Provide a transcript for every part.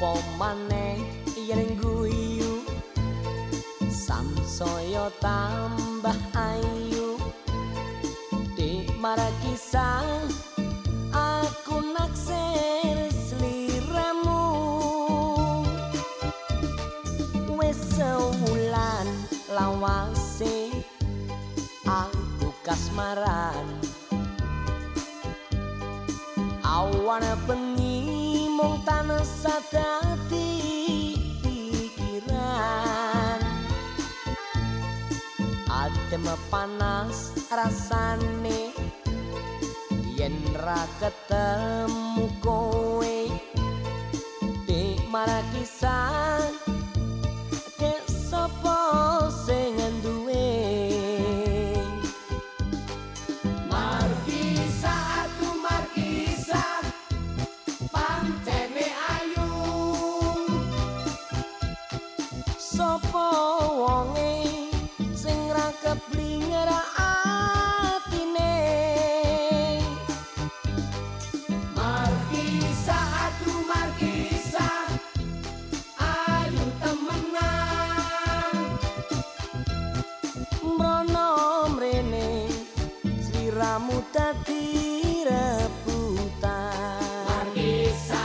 apa maneh? Yen guyu. Samsaya tambah ayu. Di maraki aku naksir sliramu wis wulan lawase aku kasmaran. Awan bengi mung tanah sadati pikiran. Adem panas rasane yen ra ketemu kowe. Dik marah kisah sliramu dadi rebutan Markisa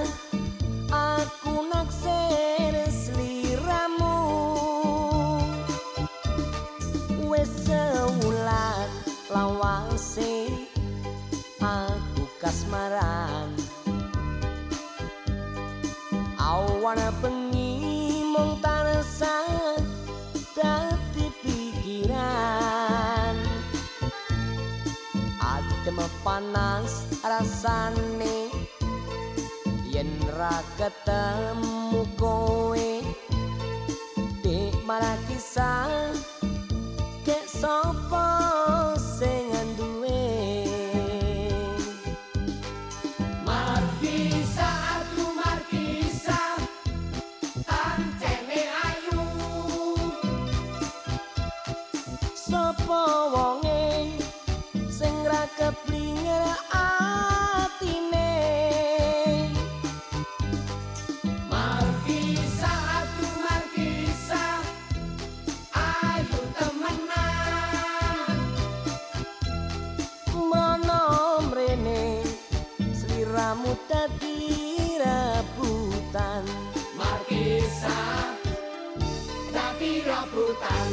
kasmaran. Awan bengi mung tanasa dadi pikiran. Adem panas rasane yen ra ketemu kowe. Dik marah kisah wonge sing ra keblinger atine. Markisa aku Markisa ayu temenan. Mrono mrene sliramu dadi rebutan. Markisa dadi rebutan